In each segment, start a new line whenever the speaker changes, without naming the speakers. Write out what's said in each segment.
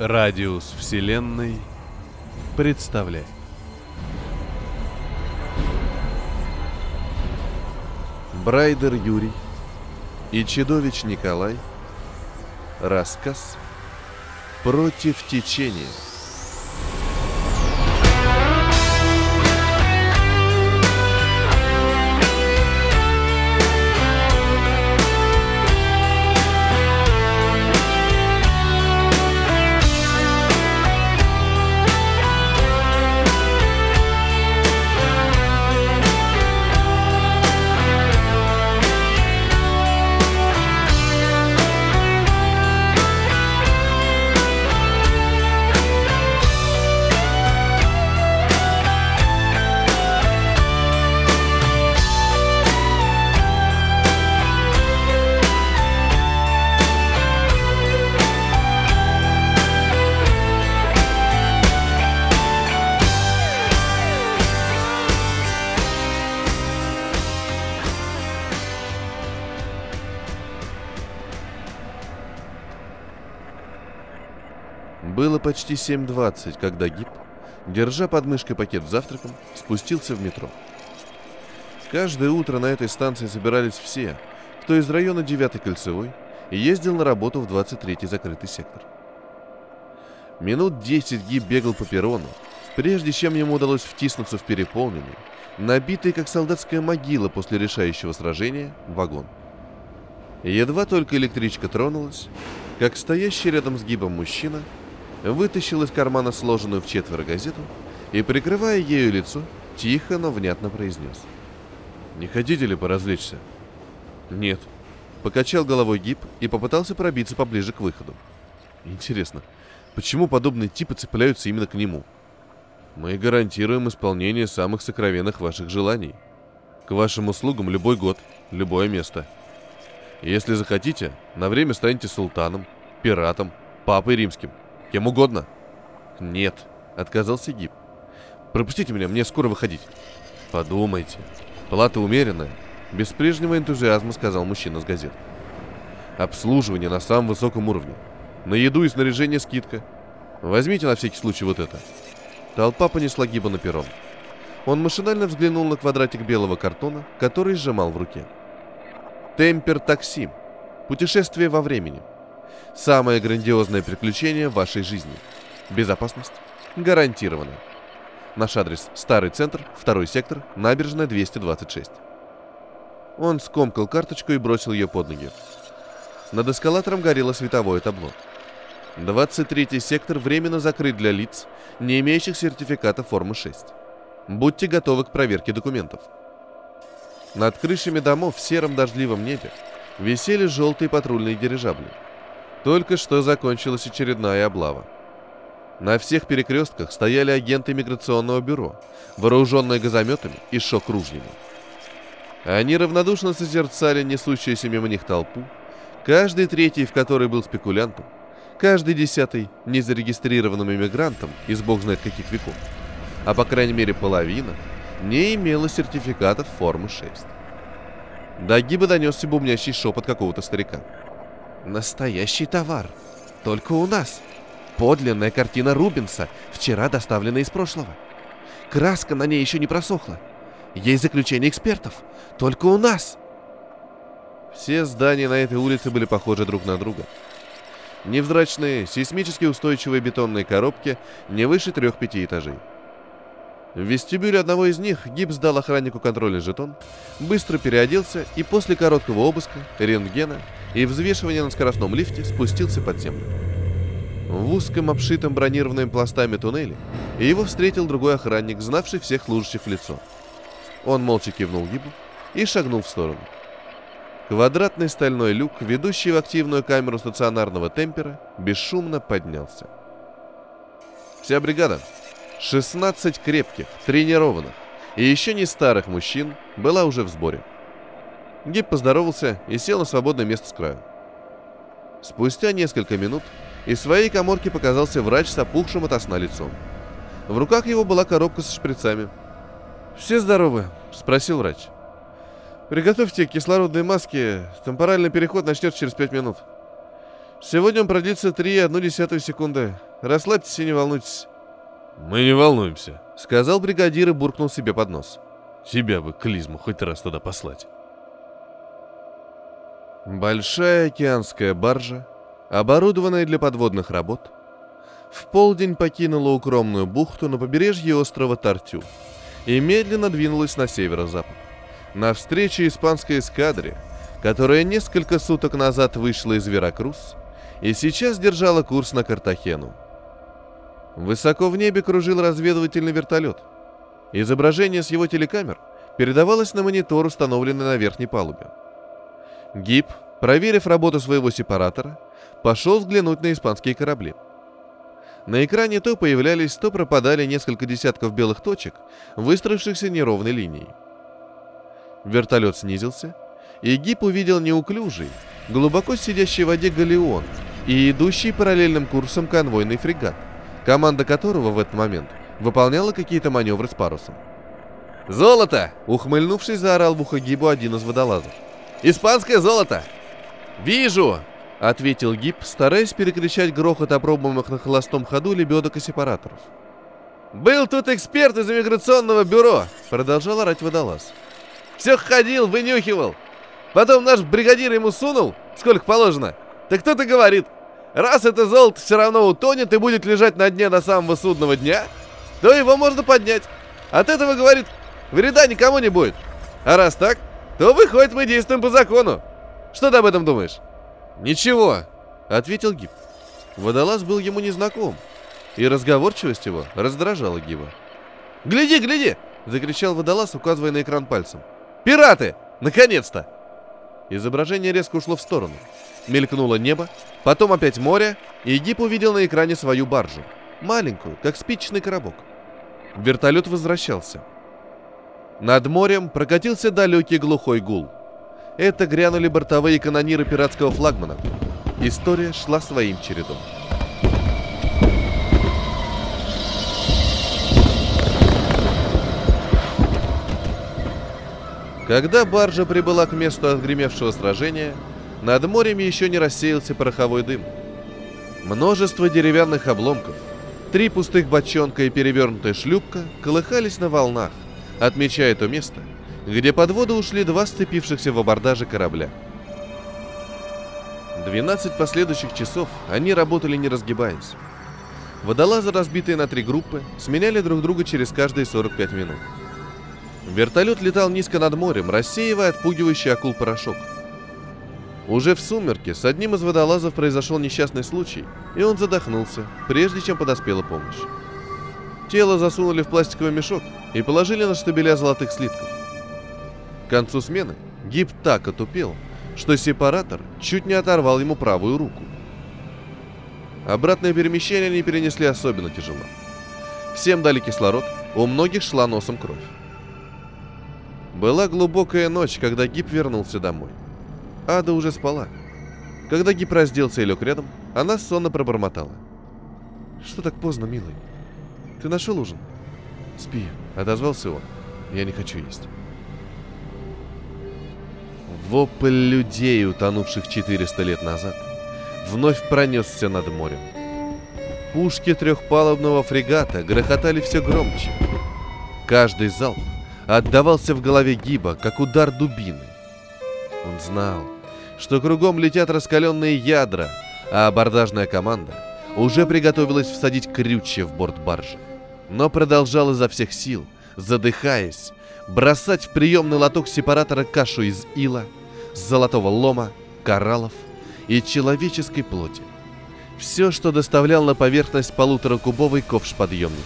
Радиус Вселенной представляет. Брайдер Юрий и Чедович Николай. Рассказ «Против течения». Было почти 7.20, когда Гип, держа под мышкой пакет с завтраком, спустился в метро. Каждое утро на этой станции собирались все, кто из района 9-й кольцевой и ездил на работу в 23-й закрытый сектор. Минут 10 Гип бегал по перрону, прежде чем ему удалось втиснуться в переполненный, набитый как солдатская могила после решающего сражения, вагон. Едва только электричка тронулась, как стоящий рядом с Гибом мужчина вытащил из кармана сложенную в четверо газету и, прикрывая ею лицо, тихо, но внятно произнес. «Не хотите ли поразвлечься?» «Нет». Покачал головой Гиб и попытался пробиться поближе к выходу. «Интересно, почему подобные типы цепляются именно к нему?» «Мы гарантируем исполнение самых сокровенных ваших желаний. К вашим услугам любой год, любое место. Если захотите, на время станете султаном, пиратом, папой римским, Кем угодно. Нет, отказался Гиб. Пропустите меня, мне скоро выходить. Подумайте. Плата умеренная. Без прежнего энтузиазма сказал мужчина с газеты. Обслуживание на самом высоком уровне. На еду и снаряжение скидка. Возьмите на всякий случай вот это. Толпа понесла Гиба на перрон. Он машинально взглянул на квадратик белого картона, который сжимал в руке. Темпер такси. Путешествие во времени. Самое грандиозное приключение в вашей жизни. Безопасность гарантирована. Наш адрес – Старый центр, второй сектор, набережная 226. Он скомкал карточку и бросил ее под ноги. Над эскалатором горело световое табло. 23 сектор временно закрыт для лиц, не имеющих сертификата формы 6. Будьте готовы к проверке документов. Над крышами домов в сером дождливом небе висели желтые патрульные дирижабли – только что закончилась очередная облава. На всех перекрестках стояли агенты миграционного бюро, вооруженные газометами и шок-ружьями. Они равнодушно созерцали несущуюся мимо них толпу, каждый третий в которой был спекулянтом, каждый десятый незарегистрированным иммигрантом из бог знает каких веков, а по крайней мере половина не имела сертификатов формы 6. До гиба донесся бумнящий шепот какого-то старика – Настоящий товар. Только у нас. Подлинная картина Рубенса, вчера доставленная из прошлого. Краска на ней еще не просохла. Есть заключение экспертов. Только у нас. Все здания на этой улице были похожи друг на друга. Невзрачные, сейсмически устойчивые бетонные коробки не выше трех-пяти этажей. В вестибюле одного из них Гибс дал охраннику контрольный жетон, быстро переоделся и после короткого обыска, рентгена и взвешивания на скоростном лифте спустился под землю. В узком обшитом бронированными пластами туннеле его встретил другой охранник, знавший всех служащих в лицо. Он молча кивнул Гибу и шагнул в сторону. Квадратный стальной люк, ведущий в активную камеру стационарного темпера, бесшумно поднялся. Вся бригада, 16 крепких, тренированных и еще не старых мужчин была уже в сборе. Гиб поздоровался и сел на свободное место с краю. Спустя несколько минут из своей коморки показался врач с опухшим от сна лицом. В руках его была коробка со шприцами. «Все здоровы?» – спросил врач. «Приготовьте кислородные маски, темпоральный переход начнется через пять минут». Сегодня он продлится 3,1 секунды. Расслабьтесь и не волнуйтесь. Мы не волнуемся, сказал бригадир и буркнул себе под нос. Тебя бы клизму хоть раз туда послать. Большая океанская баржа, оборудованная для подводных работ, в полдень покинула укромную бухту на побережье острова Тартю и медленно двинулась на северо-запад. Навстречу испанской эскадре, которая несколько суток назад вышла из Веракрус и сейчас держала курс на Картахену. Высоко в небе кружил разведывательный вертолет. Изображение с его телекамер передавалось на монитор, установленный на верхней палубе. Гиб, проверив работу своего сепаратора, пошел взглянуть на испанские корабли. На экране то появлялись, то пропадали несколько десятков белых точек, выстроившихся неровной линией. Вертолет снизился, и Гип увидел неуклюжий, глубоко сидящий в воде галеон и идущий параллельным курсом конвойный фрегат, команда которого в этот момент выполняла какие-то маневры с парусом. «Золото!» — ухмыльнувшись, заорал в ухо Гибу один из водолазов. «Испанское золото!» «Вижу!» — ответил Гиб, стараясь перекричать грохот опробуемых на холостом ходу лебедок и сепараторов. «Был тут эксперт из иммиграционного бюро!» — продолжал орать водолаз. «Все ходил, вынюхивал! Потом наш бригадир ему сунул, сколько положено. Так кто-то говорит, раз это золото все равно утонет и будет лежать на дне до самого судного дня, то его можно поднять. От этого, говорит, вреда никому не будет. А раз так, то выходит, мы действуем по закону. Что ты об этом думаешь? Ничего, ответил Гиб. Водолаз был ему незнаком, и разговорчивость его раздражала Гиба. «Гляди, гляди!» — закричал водолаз, указывая на экран пальцем. «Пираты! Наконец-то!» Изображение резко ушло в сторону. Мелькнуло небо, потом опять море, и Гип увидел на экране свою баржу. Маленькую, как спичечный коробок. Вертолет возвращался. Над морем прокатился далекий глухой гул. Это грянули бортовые канониры пиратского флагмана. История шла своим чередом. Когда баржа прибыла к месту отгремевшего сражения, над морем еще не рассеялся пороховой дым. Множество деревянных обломков, три пустых бочонка и перевернутая шлюпка колыхались на волнах, отмечая то место, где под воду ушли два сцепившихся в абордаже корабля. 12 последующих часов они работали не разгибаясь. Водолазы, разбитые на три группы, сменяли друг друга через каждые 45 минут. Вертолет летал низко над морем, рассеивая отпугивающий акул порошок. Уже в сумерке с одним из водолазов произошел несчастный случай, и он задохнулся, прежде чем подоспела помощь. Тело засунули в пластиковый мешок и положили на штабеля золотых слитков. К концу смены Гиб так отупел, что сепаратор чуть не оторвал ему правую руку. Обратное перемещение они перенесли особенно тяжело. Всем дали кислород, у многих шла носом кровь. Была глубокая ночь, когда Гип вернулся домой. Ада уже спала. Когда Гип разделся и лег рядом, она сонно пробормотала. «Что так поздно, милый? Ты нашел ужин?» «Спи», — отозвался он. «Я не хочу есть». Вопль людей, утонувших 400 лет назад, вновь пронесся над морем. Пушки трехпалубного фрегата грохотали все громче. Каждый залп отдавался в голове Гиба, как удар дубины. Он знал, что кругом летят раскаленные ядра, а абордажная команда уже приготовилась всадить крючья в борт баржи. Но продолжал изо всех сил, задыхаясь, бросать в приемный лоток сепаратора кашу из ила, золотого лома, кораллов и человеческой плоти. Все, что доставлял на поверхность полуторакубовый ковш подъемника.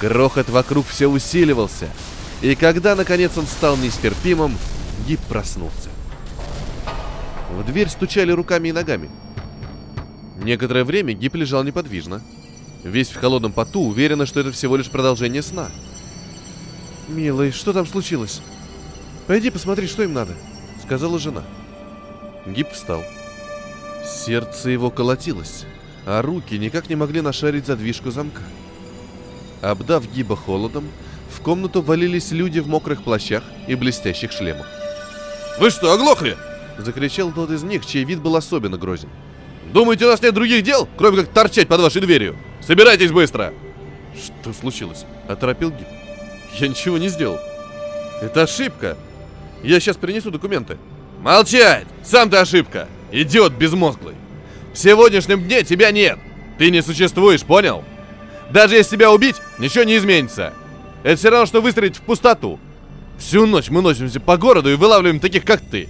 Грохот вокруг все усиливался, и когда, наконец, он стал нестерпимым, Гиб проснулся. В дверь стучали руками и ногами. Некоторое время Гиб лежал неподвижно. Весь в холодном поту, уверенно, что это всего лишь продолжение сна. «Милый, что там случилось?» «Пойди посмотри, что им надо», — сказала жена. Гиб встал. Сердце его колотилось, а руки никак не могли нашарить задвижку замка. Обдав Гиба холодом, в комнату валились люди в мокрых плащах и блестящих шлемах. «Вы что, оглохли?» — закричал тот из них, чей вид был особенно грозен. Думаете, у нас нет других дел, кроме как торчать под вашей дверью? Собирайтесь быстро!» «Что случилось?» — оторопил Гип. «Я ничего не сделал. Это ошибка. Я сейчас принесу документы». «Молчать! Сам ты ошибка! Идиот безмозглый! В сегодняшнем дне тебя нет! Ты не существуешь, понял? Даже если тебя убить, ничего не изменится. Это все равно, что выстрелить в пустоту. Всю ночь мы носимся по городу и вылавливаем таких, как ты.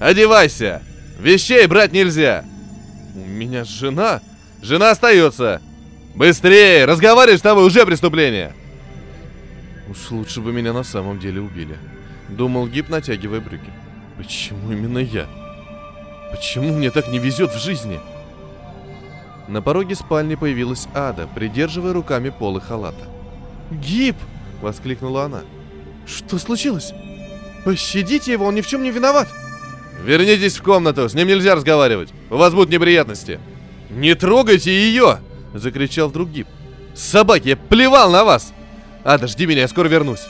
Одевайся! Вещей брать нельзя!» «У меня жена...» «Жена остается!» «Быстрее! Разговариваешь с тобой уже преступление!» Уж лучше бы меня на самом деле убили. Думал Гип, натягивая брюки. Почему именно я? Почему мне так не везет в жизни? На пороге спальни появилась Ада, придерживая руками полы халата. «Гип!» — воскликнула она. «Что случилось? Пощадите его, он ни в чем не виноват!» «Вернитесь в комнату, с ним нельзя разговаривать. У вас будут неприятности». «Не трогайте ее!» — закричал вдруг. «Собаки, я плевал на вас! Ада, жди меня, я скоро вернусь!»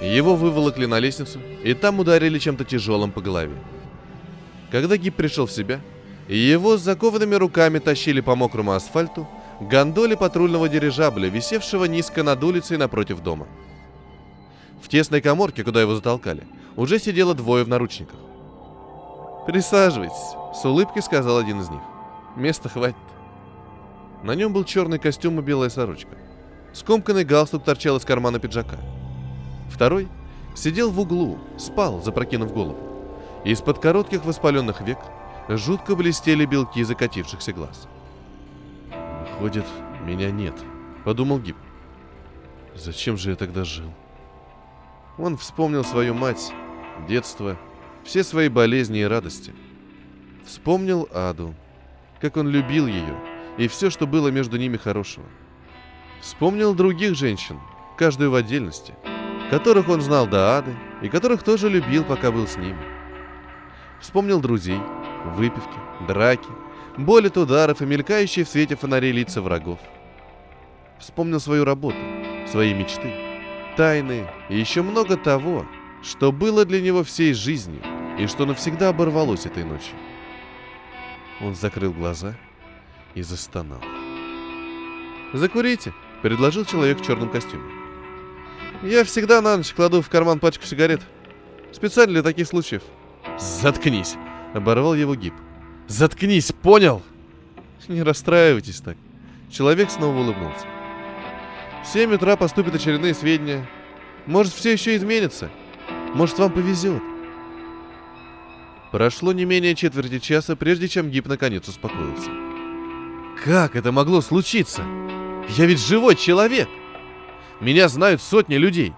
Его выволокли на лестницу, и там ударили чем-то тяжелым по голове. Когда Гип пришел в себя, его с закованными руками тащили по мокрому асфальту гондоле патрульного дирижабля, висевшего низко над улицей напротив дома. В тесной коморке, куда его затолкали, уже сидело двое в наручниках. «Присаживайтесь», — с улыбкой сказал один из них. «Места хватит». На нем был черный костюм и белая сорочка. Скомканный галстук торчал из кармана пиджака. Второй сидел в углу, спал, запрокинув голову. Из-под коротких воспаленных век жутко блестели белки закатившихся глаз. «Выходит, меня нет», — подумал Гиб. «Зачем же я тогда жил?» Он вспомнил свою мать, детство, все свои болезни и радости. Вспомнил Аду, как он любил ее и все, что было между ними хорошего. Вспомнил других женщин, каждую в отдельности, которых он знал до Ады и которых тоже любил, пока был с ними. Вспомнил друзей, выпивки, драки, боль от ударов и мелькающие в свете фонарей лица врагов. Вспомнил свою работу, свои мечты, тайны и еще много того, что было для него всей жизнью и что навсегда оборвалось этой ночью. Он закрыл глаза и застонал. «Закурите», — предложил человек в черном костюме. «Я всегда на ночь кладу в карман пачку сигарет. Специально для таких случаев». «Заткнись!» — оборвал его гиб. «Заткнись, понял?» «Не расстраивайтесь так». Человек снова улыбнулся. В 7 утра поступят очередные сведения. Может, все еще изменится. Может, вам повезет. Прошло не менее четверти часа, прежде чем Гип наконец успокоился. Как это могло случиться? Я ведь живой человек. Меня знают сотни людей.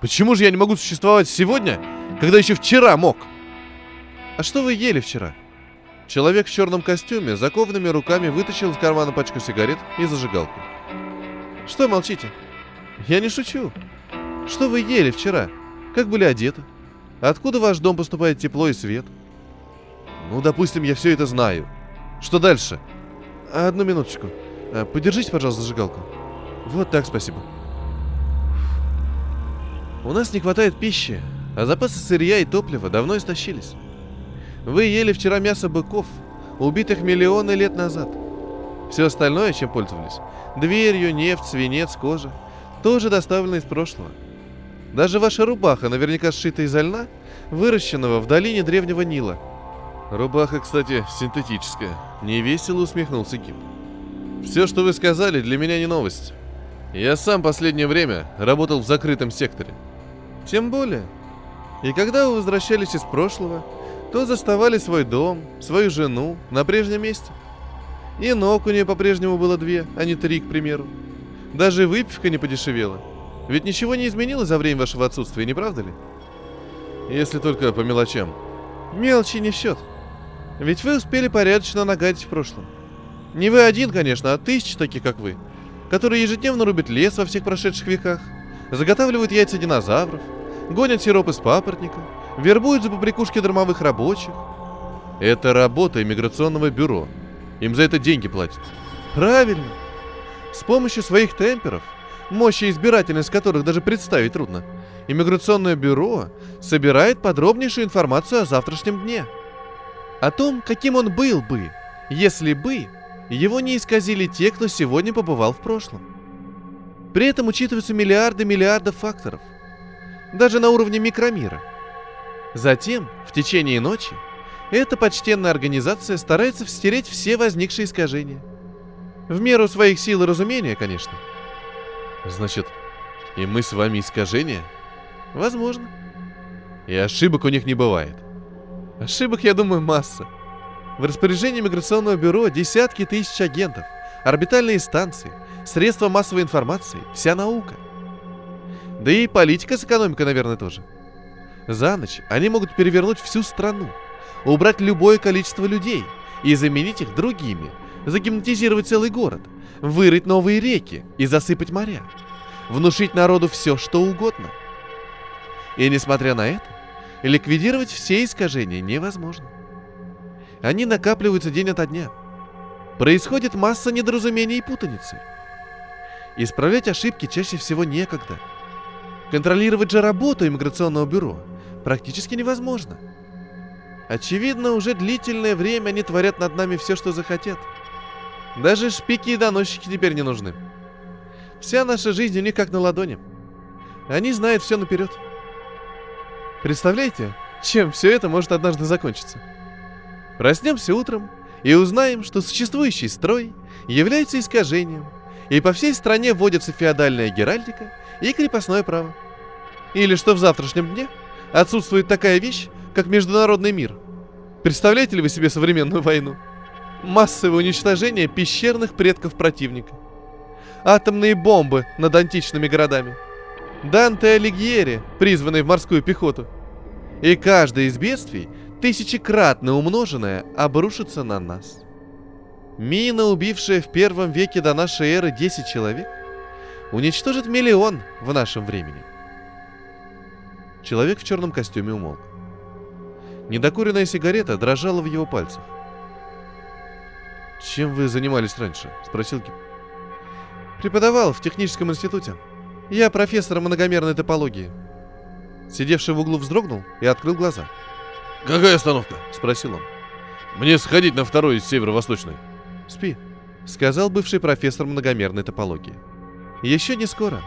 Почему же я не могу существовать сегодня, когда еще вчера мог? А что вы ели вчера? Человек в черном костюме закованными руками вытащил из кармана пачку сигарет и зажигалку. Что молчите? Я не шучу. Что вы ели вчера? Как были одеты? Откуда в ваш дом поступает тепло и свет? Ну, допустим, я все это знаю. Что дальше? Одну минуточку. А, подержите, пожалуйста, зажигалку. Вот так, спасибо. У нас не хватает пищи, а запасы сырья и топлива давно истощились. Вы ели вчера мясо быков, убитых миллионы лет назад. Все остальное, чем пользовались, дверью, нефть, свинец, кожа, тоже доставлено из прошлого. Даже ваша рубаха наверняка сшита из льна, выращенного в долине древнего Нила. Рубаха, кстати, синтетическая. Невесело усмехнулся Гиб. Все, что вы сказали, для меня не новость. Я сам последнее время работал в закрытом секторе. Тем более. И когда вы возвращались из прошлого, то заставали свой дом, свою жену на прежнем месте. И ног у нее по-прежнему было две, а не три, к примеру. Даже выпивка не подешевела. Ведь ничего не изменилось за время вашего отсутствия, не правда ли? Если только по мелочам. Мелочи не в счет. Ведь вы успели порядочно нагадить в прошлом. Не вы один, конечно, а тысячи таких, как вы, которые ежедневно рубят лес во всех прошедших веках, заготавливают яйца динозавров, гонят сироп из папоротника, вербуют за побрякушки дромовых рабочих. Это работа иммиграционного бюро. Им за это деньги платят. Правильно. С помощью своих темперов – мощи избирательность которых даже представить трудно, иммиграционное бюро собирает подробнейшую информацию о завтрашнем дне. О том, каким он был бы, если бы его не исказили те, кто сегодня побывал в прошлом. При этом учитываются миллиарды миллиардов факторов, даже на уровне микромира. Затем, в течение ночи, эта почтенная организация старается встереть все возникшие искажения. В меру своих сил и разумения, конечно. Значит, и мы с вами искажения? Возможно. И ошибок у них не бывает. Ошибок, я думаю, масса. В распоряжении миграционного бюро десятки тысяч агентов, орбитальные станции, средства массовой информации, вся наука. Да и политика с экономикой, наверное, тоже. За ночь они могут перевернуть всю страну, убрать любое количество людей и заменить их другими, загипнотизировать целый город, вырыть новые реки и засыпать моря, внушить народу все, что угодно. И несмотря на это, ликвидировать все искажения невозможно. Они накапливаются день ото дня. Происходит масса недоразумений и путаницы. Исправлять ошибки чаще всего некогда. Контролировать же работу иммиграционного бюро практически невозможно. Очевидно, уже длительное время они творят над нами все, что захотят. Даже шпики и доносчики теперь не нужны. Вся наша жизнь у них как на ладони. Они знают все наперед. Представляете, чем все это может однажды закончиться? Проснемся утром и узнаем, что существующий строй является искажением, и по всей стране вводится феодальная геральдика и крепостное право. Или что в завтрашнем дне отсутствует такая вещь, как международный мир. Представляете ли вы себе современную войну? Массовое уничтожение пещерных предков противника. Атомные бомбы над античными городами. Данте Алигьери, призванный в морскую пехоту. И каждое из бедствий, тысячекратно умноженное, обрушится на нас. Мина, убившая в первом веке до нашей эры 10 человек, уничтожит миллион в нашем времени. Человек в черном костюме умолк. Недокуренная сигарета дрожала в его пальцах. «Чем вы занимались раньше?» — спросил Кип. «Преподавал в техническом институте. Я профессор многомерной топологии». Сидевший в углу вздрогнул и открыл глаза.
«Какая остановка?» — спросил он. «Мне сходить на второй из северо-восточной».
«Спи», — сказал бывший профессор многомерной топологии. «Еще не скоро».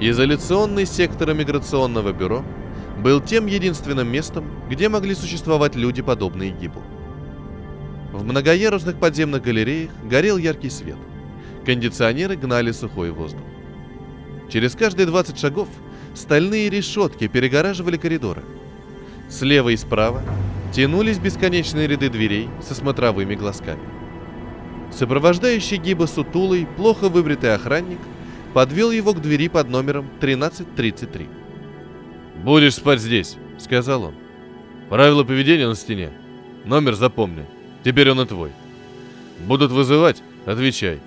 Изоляционный сектор миграционного бюро был тем единственным местом, где могли существовать люди, подобные Гибу. В многоярусных подземных галереях горел яркий свет. Кондиционеры гнали сухой воздух. Через каждые 20 шагов стальные решетки перегораживали коридоры. Слева и справа тянулись бесконечные ряды дверей со смотровыми глазками. Сопровождающий Гиба сутулый, плохо выбритый охранник – подвел его к двери под номером 1333.
«Будешь спать здесь», — сказал он. «Правила поведения на стене. Номер запомни. Теперь он и твой. Будут вызывать — отвечай.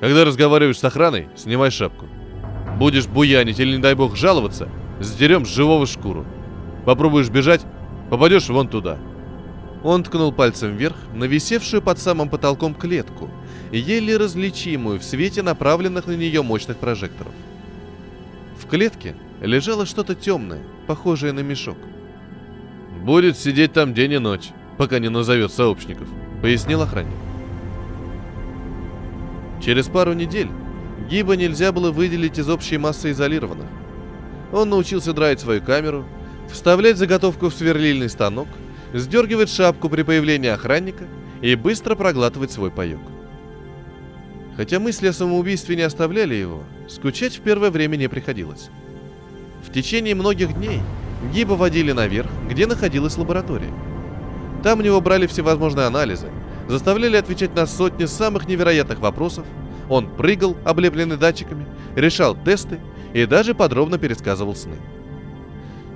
Когда разговариваешь с охраной, снимай шапку. Будешь буянить или, не дай бог, жаловаться, сдерем с живого шкуру. Попробуешь бежать — попадешь вон туда».
Он ткнул пальцем вверх на висевшую под самым потолком клетку — еле различимую в свете направленных на нее мощных прожекторов. В клетке лежало что-то темное, похожее на мешок.
«Будет сидеть там день и ночь, пока не назовет сообщников», — пояснил охранник.
Через пару недель Гиба нельзя было выделить из общей массы изолированных. Он научился драить свою камеру, вставлять заготовку в сверлильный станок, сдергивать шапку при появлении охранника и быстро проглатывать свой паек. Хотя мысли о самоубийстве не оставляли его, скучать в первое время не приходилось. В течение многих дней Гиба водили наверх, где находилась лаборатория. Там у него брали всевозможные анализы, заставляли отвечать на сотни самых невероятных вопросов, он прыгал, облепленный датчиками, решал тесты и даже подробно пересказывал сны.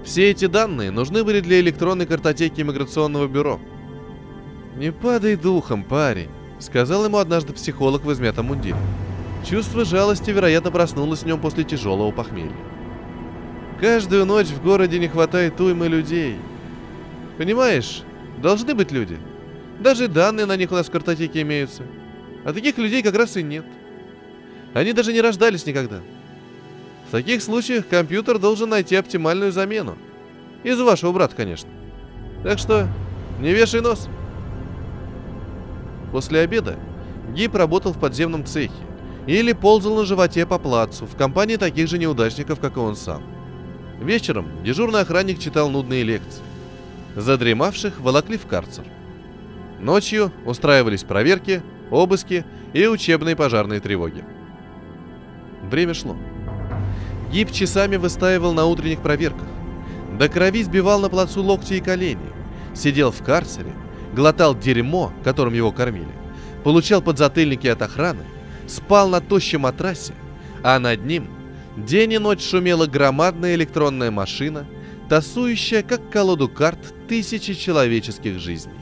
Все эти данные нужны были для электронной картотеки иммиграционного бюро. «Не падай духом, парень», Сказал ему однажды психолог в измятом мундире. Чувство жалости, вероятно, проснулось в нем после тяжелого похмелья. Каждую ночь в городе не хватает уймы людей. Понимаешь, должны быть люди. Даже данные на них у нас в картотеке имеются. А таких людей как раз и нет. Они даже не рождались никогда. В таких случаях компьютер должен найти оптимальную замену. Из вашего брата, конечно. Так что не вешай нос. После обеда Гип работал в подземном цехе или ползал на животе по плацу в компании таких же неудачников, как и он сам. Вечером дежурный охранник читал нудные лекции. Задремавших волокли в карцер. Ночью устраивались проверки, обыски и учебные пожарные тревоги. Время шло. Гиб часами выстаивал на утренних проверках. До крови сбивал на плацу локти и колени. Сидел в карцере, глотал дерьмо, которым его кормили. Получал подзатыльники от охраны, спал на тощем матрасе, а над ним день и ночь шумела громадная электронная машина, тасующая, как колоду карт, тысячи человеческих жизней.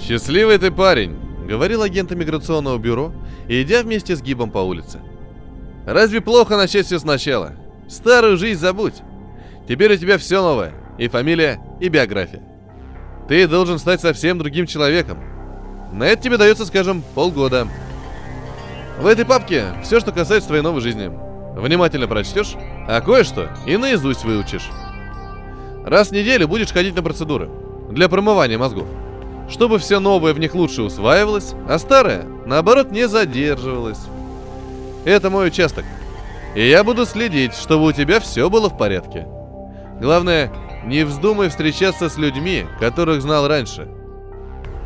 «Счастливый ты парень!» — говорил агент иммиграционного бюро, идя вместе с Гибом по улице. «Разве плохо начать все сначала? Старую жизнь забудь. Теперь у тебя все новое. И фамилия, и биография. Ты должен стать совсем другим человеком. На это тебе дается, скажем, полгода. В этой папке все, что касается твоей новой жизни. Внимательно прочтешь, а кое-что и наизусть выучишь. Раз в неделю будешь ходить на процедуры для промывания мозгов чтобы все новое в них лучше усваивалось, а старое, наоборот, не задерживалось. Это мой участок. И я буду следить, чтобы у тебя все было в порядке. Главное, не вздумай встречаться с людьми, которых знал раньше.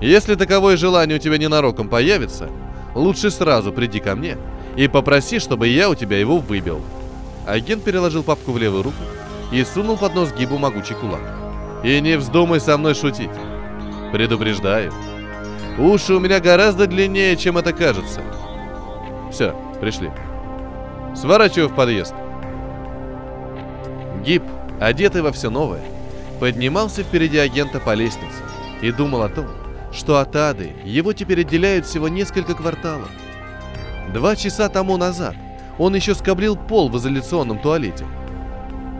Если таковое желание у тебя ненароком появится, лучше сразу приди ко мне и попроси, чтобы я у тебя его выбил. Агент переложил папку в левую руку и сунул под нос гибу могучий кулак. И не вздумай со мной шутить. Предупреждаю. Уши у меня гораздо длиннее, чем это кажется. Все, пришли. Сворачиваю в подъезд. Гиб, одетый во все новое, поднимался впереди агента по лестнице и думал о том, что от Ады его теперь отделяют всего несколько кварталов. Два часа тому назад он еще скоблил пол в изоляционном туалете.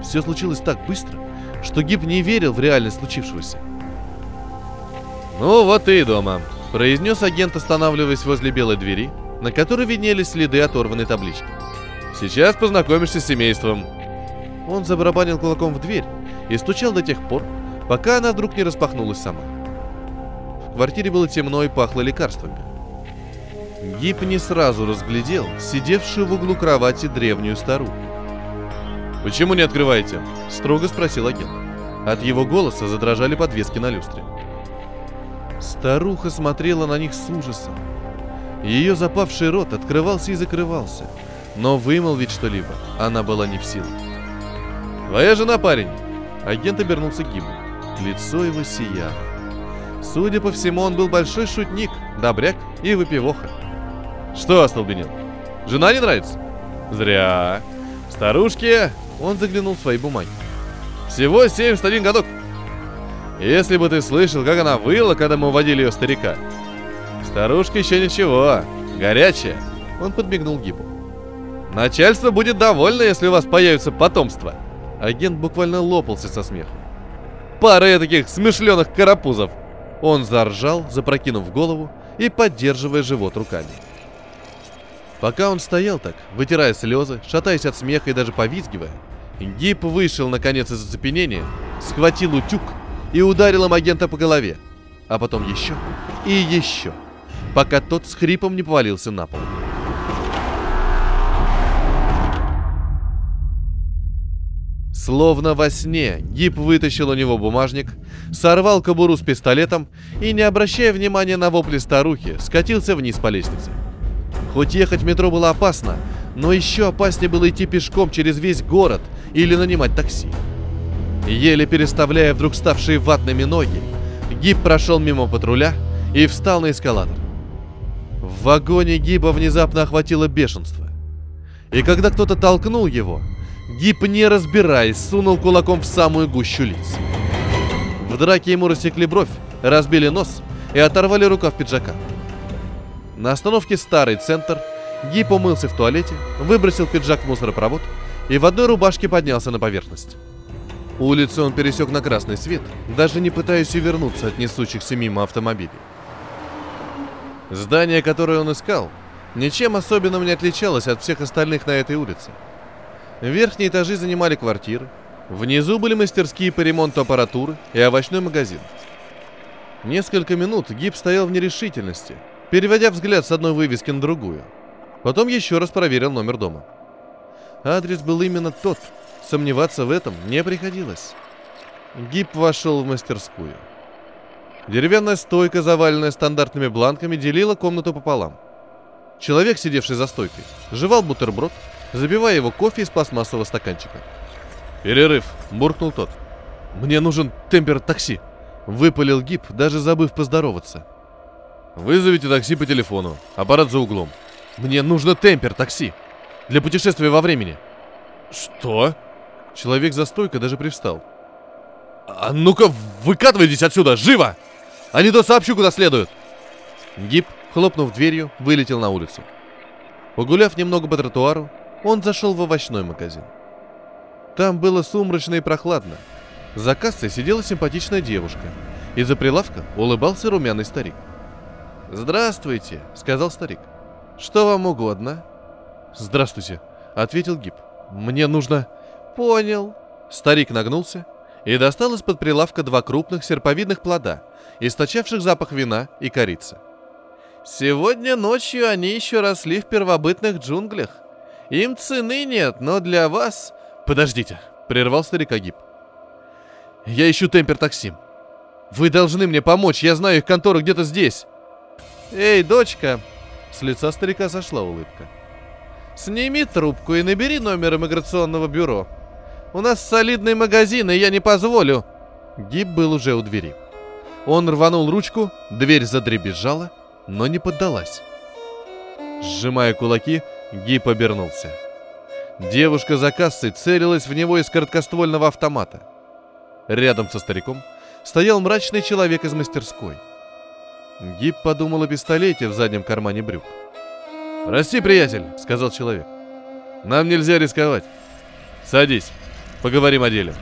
Все случилось так быстро, что Гиб не верил в реальность случившегося. «Ну вот и дома», — произнес агент, останавливаясь возле белой двери, на которой виднелись следы оторванной таблички. «Сейчас познакомишься с семейством». Он забарабанил кулаком в дверь и стучал до тех пор, пока она вдруг не распахнулась сама. В квартире было темно и пахло лекарствами. Гип не сразу разглядел сидевшую в углу кровати древнюю старуху. «Почему не открываете?» – строго спросил агент. От его голоса задрожали подвески на люстре. Старуха смотрела на них с ужасом. Ее запавший рот открывался и закрывался, но вымолвить что-либо она была не в силах. «Твоя жена, парень!» Агент обернулся к Гибу. Лицо его сияло. Судя по всему, он был большой шутник, добряк и выпивоха. «Что остолбенел? Жена не нравится?» «Зря. Старушке...» Он заглянул в свои бумаги. «Всего 71 годок. Если бы ты слышал, как она выла, когда мы уводили ее старика. Старушка еще ничего, горячая. Он подмигнул Гибу. Начальство будет довольно, если у вас появится потомство. Агент буквально лопался со смехом. Пара таких смешленных карапузов. Он заржал, запрокинув голову и поддерживая живот руками. Пока он стоял так, вытирая слезы, шатаясь от смеха и даже повизгивая, Гиб вышел наконец из оцепенения, схватил утюг и ударил им агента по голове. А потом еще и еще, пока тот с хрипом не повалился на пол. Словно во сне, Гип вытащил у него бумажник, сорвал кобуру с пистолетом и, не обращая внимания на вопли старухи, скатился вниз по лестнице. Хоть ехать в метро было опасно, но еще опаснее было идти пешком через весь город или нанимать такси. Еле переставляя вдруг ставшие ватными ноги, Гиб прошел мимо патруля и встал на эскалатор. В вагоне Гиба внезапно охватило бешенство. И когда кто-то толкнул его, Гиб, не разбираясь, сунул кулаком в самую гущу лиц. В драке ему рассекли бровь, разбили нос и оторвали рукав пиджака. На остановке «Старый центр» Гип умылся в туалете, выбросил пиджак в мусоропровод и в одной рубашке поднялся на поверхность. Улицу он пересек на красный свет, даже не пытаясь увернуться от несущихся мимо автомобилей. Здание, которое он искал, ничем особенным не отличалось от всех остальных на этой улице. Верхние этажи занимали квартиры, внизу были мастерские по ремонту аппаратуры и овощной магазин. Несколько минут Гиб стоял в нерешительности, переводя взгляд с одной вывески на другую. Потом еще раз проверил номер дома. Адрес был именно тот, сомневаться в этом не приходилось. Гиб вошел в мастерскую. Деревянная стойка, заваленная стандартными бланками, делила комнату пополам. Человек, сидевший за стойкой, жевал бутерброд, забивая его кофе из пластмассового стаканчика.
«Перерыв!» – буркнул тот.
«Мне нужен темпер такси!» – выпалил Гиб, даже забыв поздороваться.
«Вызовите такси по телефону. Аппарат за углом».
«Мне нужно темпер такси! Для путешествия во времени!»
«Что?»
Человек за стойкой даже привстал.
«А ну-ка, выкатывайтесь отсюда, живо! А не то сообщу, куда следует!»
Гиб, хлопнув дверью, вылетел на улицу. Погуляв немного по тротуару, он зашел в овощной магазин. Там было сумрачно и прохладно. За кассой сидела симпатичная девушка. Из-за прилавка улыбался румяный старик. «Здравствуйте», — сказал старик. «Что вам угодно?» «Здравствуйте», — ответил Гиб. «Мне нужно...» «Понял». Старик нагнулся и достал из-под прилавка два крупных серповидных плода, источавших запах вина и корицы. «Сегодня ночью они еще росли в первобытных джунглях. Им цены нет, но для вас...» «Подождите», — прервал старика Гиб. «Я ищу темпер такси. Вы должны мне помочь, я знаю их контору где-то здесь». «Эй, дочка!» С лица старика сошла улыбка. «Сними трубку и набери номер иммиграционного бюро. У нас солидный магазин, и я не позволю!» Гиб был уже у двери. Он рванул ручку, дверь задребезжала, но не поддалась. Сжимая кулаки, Гиб обернулся. Девушка за кассой целилась в него из короткоствольного автомата. Рядом со стариком стоял мрачный человек из мастерской. Гиб подумал о пистолете в заднем кармане брюк. «Прости, приятель», — сказал человек. «Нам нельзя рисковать. Садись». Поговорим о деле.